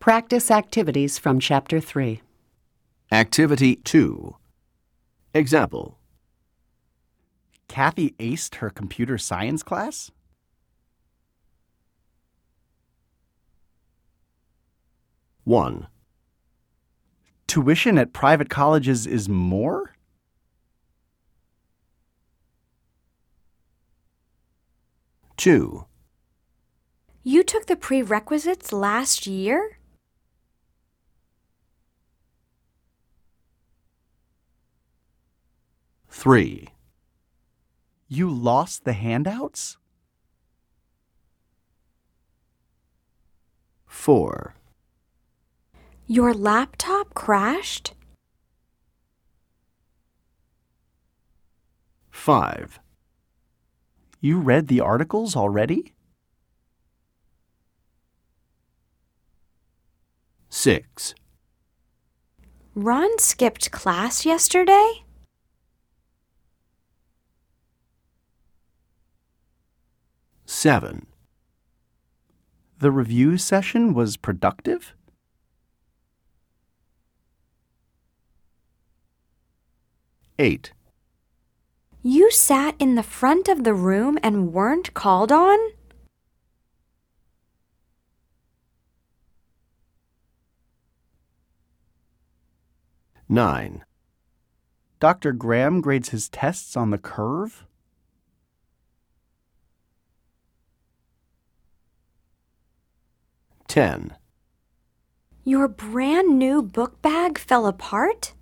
Practice activities from Chapter 3. Activity 2. Example Kathy aced her computer science class? One, Tuition at private colleges is more? two, You took the prerequisites last year? Three, You lost the handouts? four, Your laptop crashed? five, You read the articles already? six, Ron skipped class yesterday? Seven, The review session was productive? eight, You sat in the front of the room and weren't called on? nine, Dr. Graham grades his tests on the curve? Ten, Your brand new book bag fell apart?